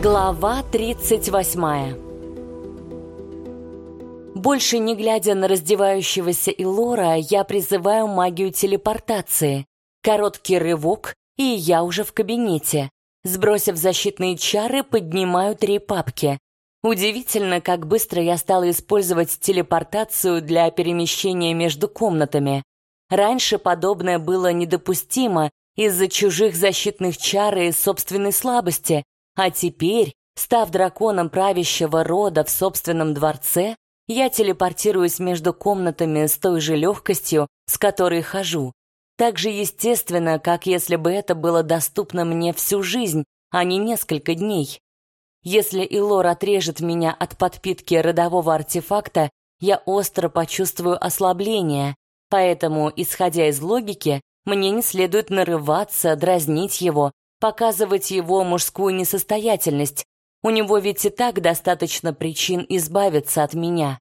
Глава 38 Больше не глядя на раздевающегося Илора, я призываю магию телепортации. Короткий рывок, и я уже в кабинете. Сбросив защитные чары, поднимаю три папки. Удивительно, как быстро я стала использовать телепортацию для перемещения между комнатами. Раньше подобное было недопустимо из-за чужих защитных чар и собственной слабости, а теперь, став драконом правящего рода в собственном дворце, я телепортируюсь между комнатами с той же легкостью, с которой хожу. Так же естественно, как если бы это было доступно мне всю жизнь, а не несколько дней. Если Илор отрежет меня от подпитки родового артефакта, я остро почувствую ослабление, поэтому, исходя из логики, мне не следует нарываться, дразнить его, показывать его мужскую несостоятельность. У него ведь и так достаточно причин избавиться от меня.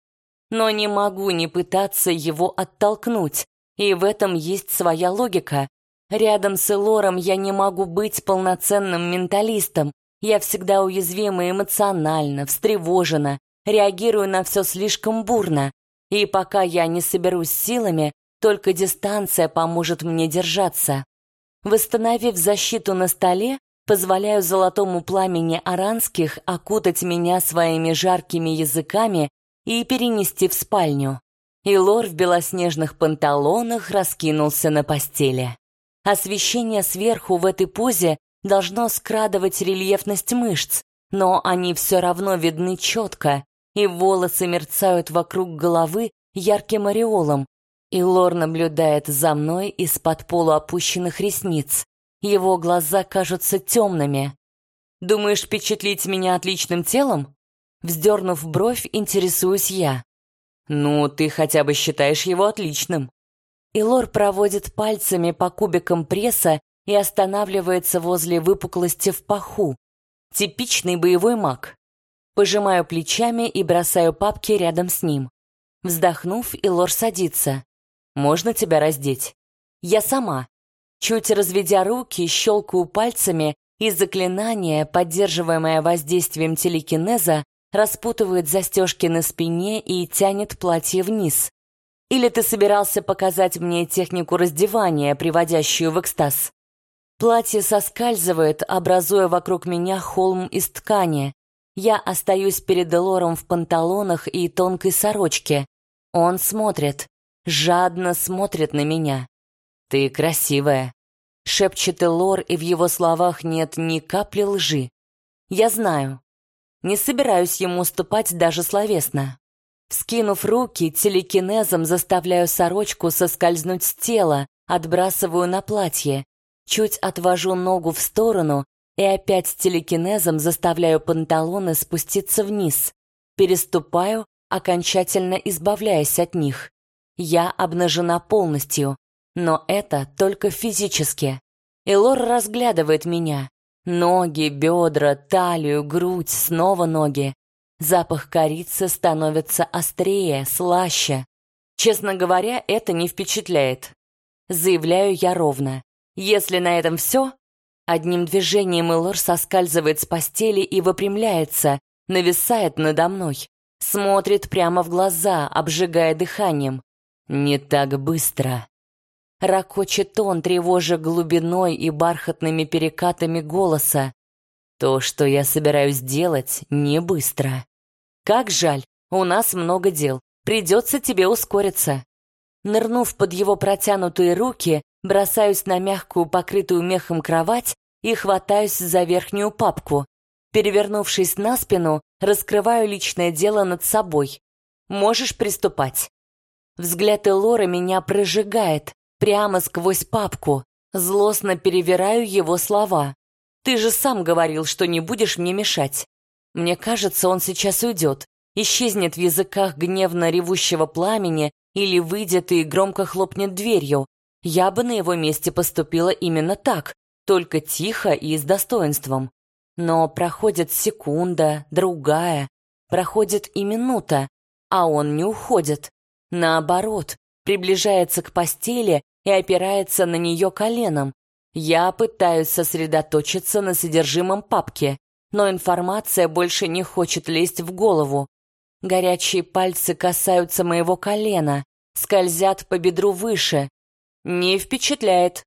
Но не могу не пытаться его оттолкнуть, и в этом есть своя логика. Рядом с Элором я не могу быть полноценным менталистом. Я всегда уязвима эмоционально, встревожена, реагирую на все слишком бурно. И пока я не соберусь силами, только дистанция поможет мне держаться. Восстановив защиту на столе, позволяю золотому пламени аранских окутать меня своими жаркими языками и перенести в спальню. И лор в белоснежных панталонах раскинулся на постели. Освещение сверху в этой позе должно скрадывать рельефность мышц, но они все равно видны четко, и волосы мерцают вокруг головы ярким ореолом, и Лор наблюдает за мной из-под полуопущенных ресниц. Его глаза кажутся темными. «Думаешь впечатлить меня отличным телом?» Вздернув бровь, интересуюсь я. «Ну, ты хотя бы считаешь его отличным». Илор проводит пальцами по кубикам пресса и останавливается возле выпуклости в паху. Типичный боевой маг. Пожимаю плечами и бросаю папки рядом с ним. Вздохнув, Илор садится. Можно тебя раздеть? Я сама. Чуть разведя руки, щелкаю пальцами, и заклинание, поддерживаемое воздействием телекинеза, распутывает застежки на спине и тянет платье вниз. Или ты собирался показать мне технику раздевания, приводящую в экстаз? Платье соскальзывает, образуя вокруг меня холм из ткани. Я остаюсь перед Элором в панталонах и тонкой сорочке. Он смотрит жадно смотрит на меня. «Ты красивая», — шепчет Элор, и в его словах нет ни капли лжи. «Я знаю. Не собираюсь ему уступать даже словесно. Вскинув руки, телекинезом заставляю сорочку соскользнуть с тела, отбрасываю на платье, чуть отвожу ногу в сторону и опять телекинезом заставляю панталоны спуститься вниз. Переступаю, окончательно избавляясь от них. Я обнажена полностью, но это только физически. Элор разглядывает меня. Ноги, бедра, талию, грудь, снова ноги. Запах корицы становится острее, слаще. Честно говоря, это не впечатляет. Заявляю я ровно. Если на этом все, одним движением Элор соскальзывает с постели и выпрямляется, нависает надо мной. Смотрит прямо в глаза, обжигая дыханием. «Не так быстро!» Ракочет он, тревожа глубиной и бархатными перекатами голоса. «То, что я собираюсь делать, не быстро. Как жаль, у нас много дел, придется тебе ускориться». Нырнув под его протянутые руки, бросаюсь на мягкую, покрытую мехом кровать и хватаюсь за верхнюю папку. Перевернувшись на спину, раскрываю личное дело над собой. Можешь приступать. Взгляд Элора меня прожигает, прямо сквозь папку. Злостно перевираю его слова. «Ты же сам говорил, что не будешь мне мешать». Мне кажется, он сейчас уйдет, исчезнет в языках гневно ревущего пламени или выйдет и громко хлопнет дверью. Я бы на его месте поступила именно так, только тихо и с достоинством. Но проходит секунда, другая, проходит и минута, а он не уходит. Наоборот, приближается к постели и опирается на нее коленом. Я пытаюсь сосредоточиться на содержимом папки. но информация больше не хочет лезть в голову. Горячие пальцы касаются моего колена, скользят по бедру выше. Не впечатляет.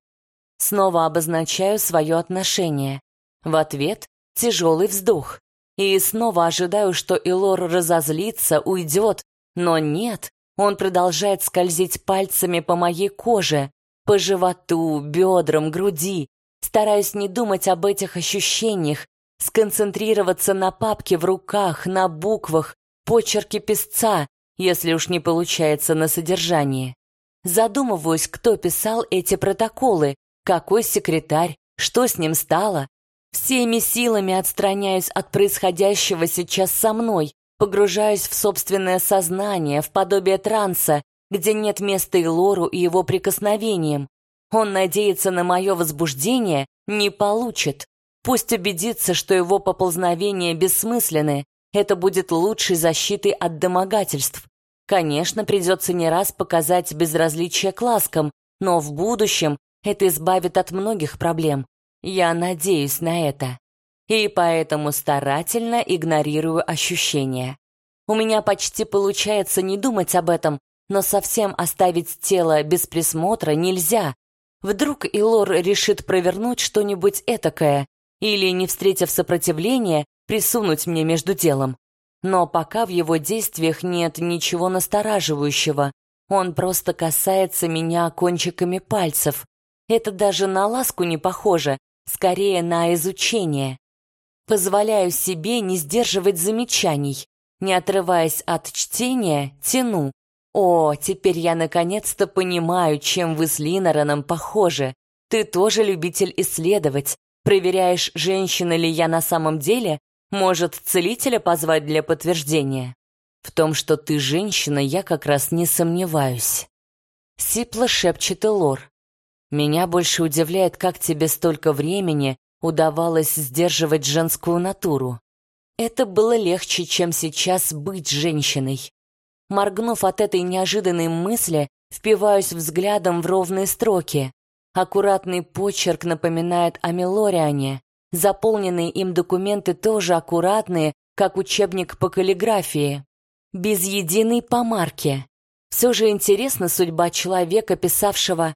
Снова обозначаю свое отношение. В ответ тяжелый вздох. И снова ожидаю, что Илор разозлится, уйдет, но нет, он продолжает скользить пальцами по моей коже, по животу, бедрам, груди. Стараюсь не думать об этих ощущениях, сконцентрироваться на папке в руках, на буквах, почерке писца, если уж не получается на содержании. Задумываюсь, кто писал эти протоколы, какой секретарь, что с ним стало. Всеми силами отстраняюсь от происходящего сейчас со мной, погружаюсь в собственное сознание, в подобие транса, где нет места и Лору и его прикосновениям. Он надеется на мое возбуждение, не получит. Пусть убедится, что его поползновения бессмысленны. Это будет лучшей защитой от домогательств. Конечно, придется не раз показать безразличие к ласкам, но в будущем это избавит от многих проблем. Я надеюсь на это. И поэтому старательно игнорирую ощущения. У меня почти получается не думать об этом, но совсем оставить тело без присмотра нельзя. Вдруг Илор решит провернуть что-нибудь этакое или, не встретив сопротивления, присунуть мне между делом. Но пока в его действиях нет ничего настораживающего. Он просто касается меня кончиками пальцев. Это даже на ласку не похоже, скорее на изучение. Позволяю себе не сдерживать замечаний. Не отрываясь от чтения, тяну. О, теперь я наконец-то понимаю, чем вы с Линораном похожи. Ты тоже любитель исследовать. Проверяешь, женщина ли я на самом деле, может, целителя позвать для подтверждения? В том, что ты женщина, я как раз не сомневаюсь. Сипло шепчет Элор. Меня больше удивляет, как тебе столько времени удавалось сдерживать женскую натуру. Это было легче, чем сейчас быть женщиной. Моргнув от этой неожиданной мысли, впиваюсь взглядом в ровные строки. Аккуратный почерк напоминает о Мелориане. Заполненные им документы тоже аккуратные, как учебник по каллиграфии. Без единой помарки. Все же интересна судьба человека, писавшего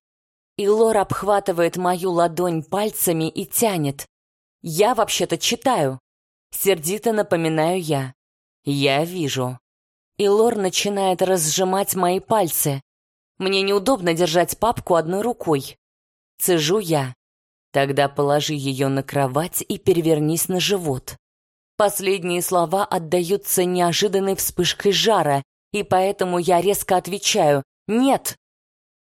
и Лор обхватывает мою ладонь пальцами и тянет. «Я вообще-то читаю!» Сердито напоминаю я. «Я вижу». И Лор начинает разжимать мои пальцы. Мне неудобно держать папку одной рукой. Цежу я. Тогда положи ее на кровать и перевернись на живот. Последние слова отдаются неожиданной вспышкой жара, и поэтому я резко отвечаю «Нет!»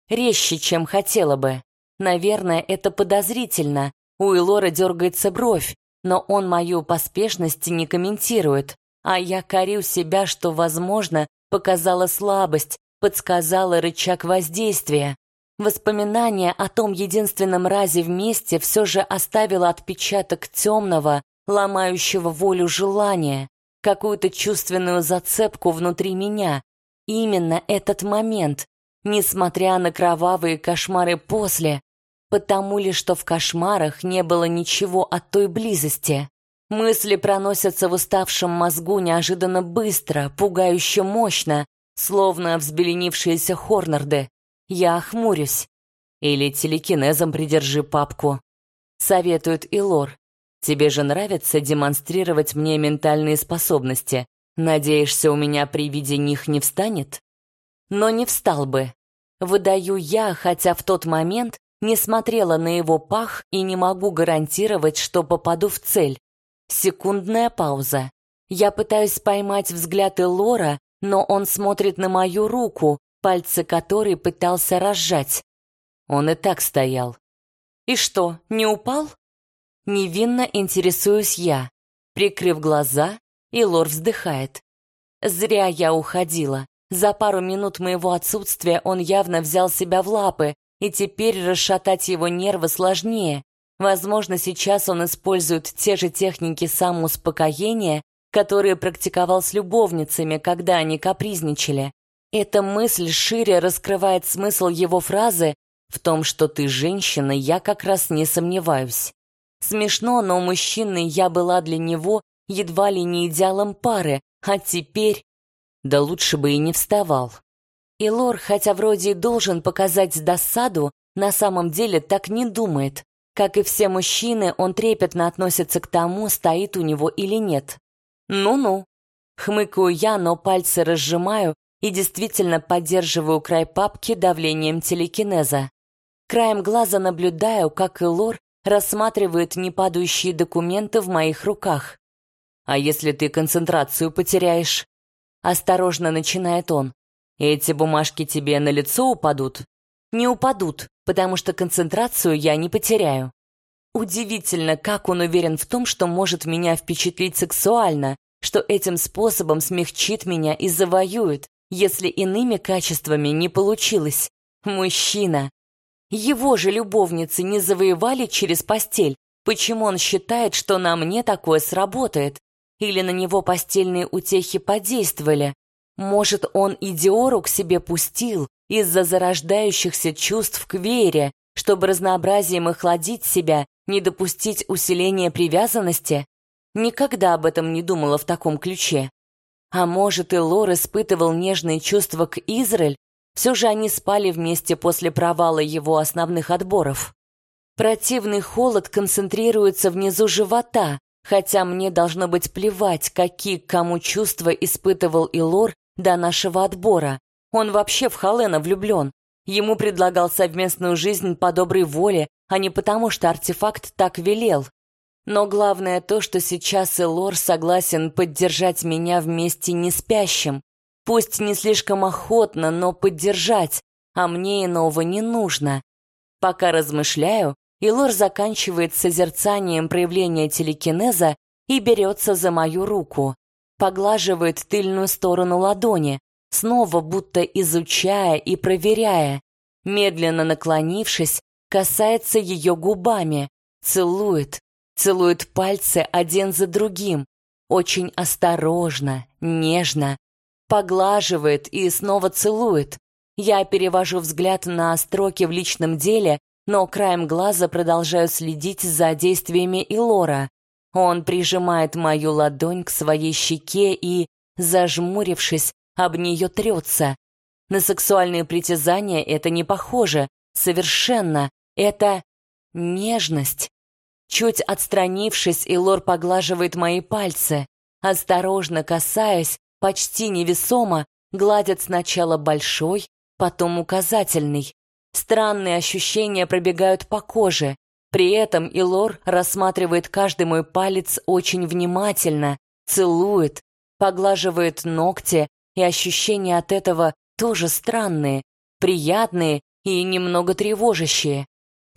Резче, чем хотела бы. Наверное, это подозрительно. У Элора дергается бровь, но он мою поспешность не комментирует. А я корю себя, что, возможно, показала слабость, подсказала рычаг воздействия. Воспоминание о том единственном разе вместе все же оставило отпечаток темного, ломающего волю желания, какую-то чувственную зацепку внутри меня. Именно этот момент, несмотря на кровавые кошмары после, потому ли, что в кошмарах не было ничего от той близости. Мысли проносятся в уставшем мозгу неожиданно быстро, пугающе мощно, словно взбеленившиеся хорнарды. Я охмурюсь. Или телекинезом придержи папку. Советует Илор. Тебе же нравится демонстрировать мне ментальные способности. Надеешься, у меня при виде них не встанет? Но не встал бы. Выдаю я, хотя в тот момент не смотрела на его пах и не могу гарантировать, что попаду в цель. Секундная пауза. Я пытаюсь поймать взгляд Элора, но он смотрит на мою руку, пальцы которой пытался разжать. Он и так стоял. И что, не упал? Невинно интересуюсь я. Прикрыв глаза, Илор вздыхает. Зря я уходила. За пару минут моего отсутствия он явно взял себя в лапы, и теперь расшатать его нервы сложнее. Возможно, сейчас он использует те же техники самоуспокоения, которые практиковал с любовницами, когда они капризничали. Эта мысль шире раскрывает смысл его фразы «В том, что ты женщина, я как раз не сомневаюсь». Смешно, но мужчиной я была для него едва ли не идеалом пары, а теперь... Да лучше бы и не вставал. И Лор, хотя вроде и должен показать досаду, на самом деле так не думает. Как и все мужчины, он трепетно относится к тому, стоит у него или нет. Ну-ну. Хмыкаю я, но пальцы разжимаю и действительно поддерживаю край папки давлением телекинеза. Краем глаза наблюдаю, как Элор рассматривает непадающие документы в моих руках. «А если ты концентрацию потеряешь?» Осторожно начинает он. «Эти бумажки тебе на лицо упадут?» «Не упадут, потому что концентрацию я не потеряю». Удивительно, как он уверен в том, что может меня впечатлить сексуально, что этим способом смягчит меня и завоюет, если иными качествами не получилось. Мужчина. Его же любовницы не завоевали через постель. Почему он считает, что на мне такое сработает? Или на него постельные утехи подействовали? Может, он и к себе пустил из-за зарождающихся чувств к Вере, чтобы разнообразием охладить себя, не допустить усиления привязанности? Никогда об этом не думала в таком ключе. А может, и Лор испытывал нежные чувства к Израиль, все же они спали вместе после провала его основных отборов. Противный холод концентрируется внизу живота, хотя мне должно быть плевать, какие кому чувства испытывал Илор до нашего отбора. Он вообще в Халена влюблен. Ему предлагал совместную жизнь по доброй воле, а не потому, что артефакт так велел. Но главное то, что сейчас Элор согласен поддержать меня вместе не спящим. Пусть не слишком охотно, но поддержать, а мне иного не нужно. Пока размышляю, Илор заканчивает созерцанием проявления телекинеза и берется за мою руку. Поглаживает тыльную сторону ладони, снова будто изучая и проверяя. Медленно наклонившись, касается ее губами, целует, Целует пальцы один за другим, очень осторожно, нежно. Поглаживает и снова целует. Я перевожу взгляд на строки в личном деле, но краем глаза продолжаю следить за действиями Илора. Он прижимает мою ладонь к своей щеке и, зажмурившись, об нее трется. На сексуальные притязания это не похоже, совершенно. Это нежность. Чуть отстранившись, Илор поглаживает мои пальцы. Осторожно касаясь, почти невесомо, гладят сначала большой, потом указательный. Странные ощущения пробегают по коже. При этом Илор рассматривает каждый мой палец очень внимательно, целует, поглаживает ногти, и ощущения от этого тоже странные, приятные и немного тревожащие.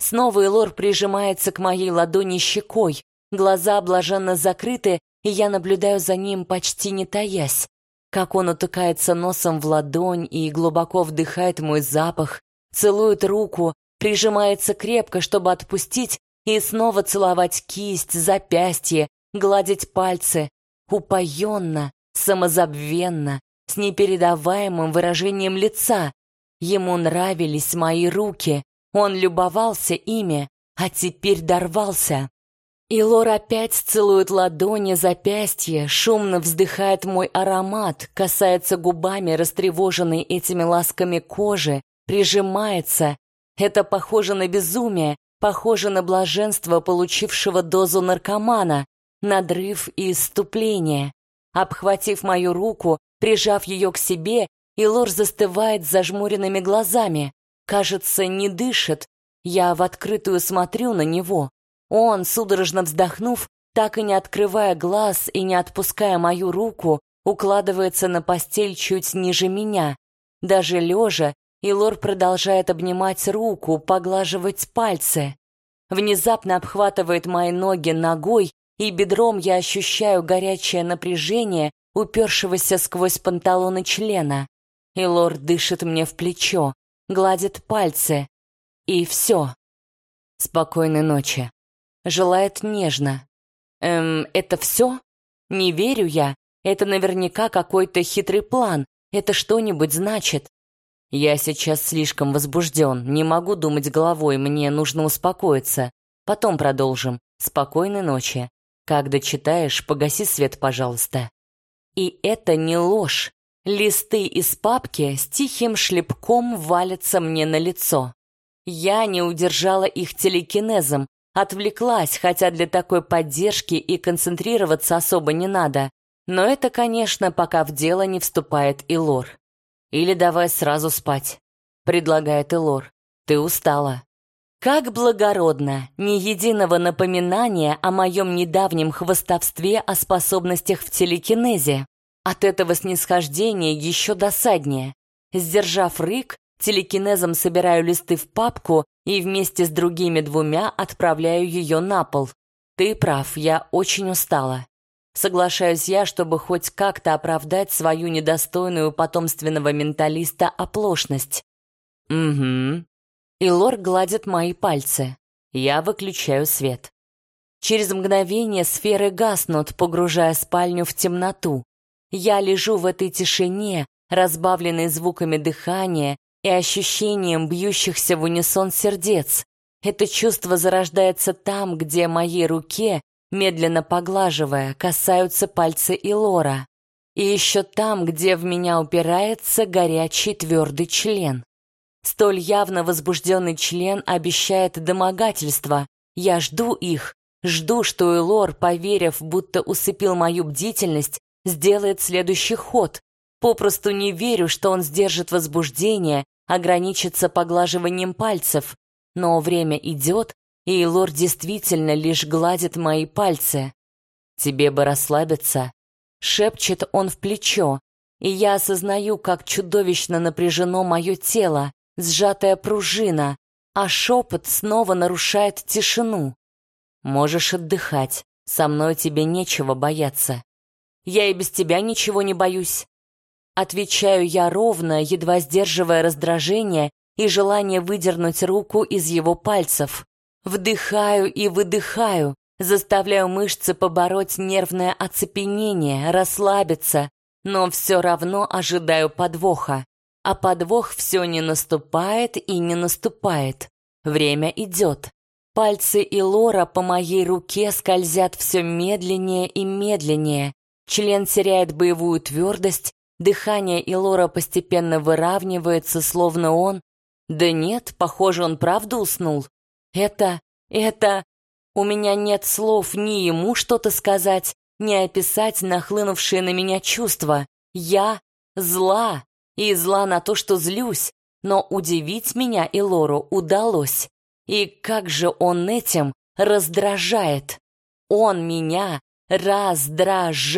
Снова Элор прижимается к моей ладони щекой, глаза блаженно закрыты, и я наблюдаю за ним, почти не таясь. Как он утыкается носом в ладонь и глубоко вдыхает мой запах, целует руку, прижимается крепко, чтобы отпустить, и снова целовать кисть, запястье, гладить пальцы. Упоенно, самозабвенно, с непередаваемым выражением лица. Ему нравились мои руки, он любовался ими, а теперь дорвался. И Лор опять целует ладони, запястья, шумно вздыхает мой аромат, касается губами растревоженной этими ласками кожи, прижимается. Это похоже на безумие, похоже на блаженство получившего дозу наркомана, надрыв и иступление. Обхватив мою руку, прижав ее к себе, Илор застывает с зажмуренными глазами. Кажется, не дышит. Я в открытую смотрю на него. Он, судорожно вздохнув, так и не открывая глаз и не отпуская мою руку, укладывается на постель чуть ниже меня. Даже лежа, Илор продолжает обнимать руку, поглаживать пальцы. Внезапно обхватывает мои ноги ногой, и бедром я ощущаю горячее напряжение, упершегося сквозь панталоны члена. Илор дышит мне в плечо гладит пальцы. И все. Спокойной ночи. Желает нежно. Эм, это все? Не верю я. Это наверняка какой-то хитрый план. Это что-нибудь значит. Я сейчас слишком возбужден, не могу думать головой, мне нужно успокоиться. Потом продолжим. Спокойной ночи. Как дочитаешь, погаси свет, пожалуйста. И это не ложь. Листы из папки с тихим шлепком валятся мне на лицо. Я не удержала их телекинезом, отвлеклась, хотя для такой поддержки и концентрироваться особо не надо. Но это, конечно, пока в дело не вступает Илор. «Или давай сразу спать», — предлагает Илор. «Ты устала». Как благородно, ни единого напоминания о моем недавнем хвостовстве о способностях в телекинезе. От этого снисхождения еще досаднее. Сдержав рык, телекинезом собираю листы в папку и вместе с другими двумя отправляю ее на пол. Ты прав, я очень устала. Соглашаюсь я, чтобы хоть как-то оправдать свою недостойную потомственного менталиста оплошность. Угу. И Лор гладит мои пальцы. Я выключаю свет. Через мгновение сферы гаснут, погружая спальню в темноту. Я лежу в этой тишине, разбавленной звуками дыхания и ощущением бьющихся в унисон сердец. Это чувство зарождается там, где моей руке медленно поглаживая, касаются пальцы Илора. И еще там, где в меня упирается горячий твердый член. Столь явно возбужденный член обещает домогательство. Я жду их, жду, что Илор, поверив, будто усыпил мою бдительность, сделает следующий ход. Попросту не верю, что он сдержит возбуждение, ограничится поглаживанием пальцев. Но время идет, и Лор действительно лишь гладит мои пальцы. «Тебе бы расслабиться», — шепчет он в плечо, и я осознаю, как чудовищно напряжено мое тело, сжатая пружина, а шепот снова нарушает тишину. «Можешь отдыхать, со мной тебе нечего бояться. Я и без тебя ничего не боюсь». Отвечаю я ровно, едва сдерживая раздражение и желание выдернуть руку из его пальцев. Вдыхаю и выдыхаю, заставляю мышцы побороть нервное оцепенение, расслабиться, но все равно ожидаю подвоха. А подвох все не наступает и не наступает. Время идет. Пальцы и Лора по моей руке скользят все медленнее и медленнее. Член теряет боевую твердость, дыхание Илора постепенно выравнивается, словно он... Да нет, похоже, он правда уснул. Это... это... У меня нет слов ни ему что-то сказать, ни описать нахлынувшие на меня чувства. Я зла, и зла на то, что злюсь, но удивить меня и Лору удалось. И как же он этим раздражает? Он меня раздражает.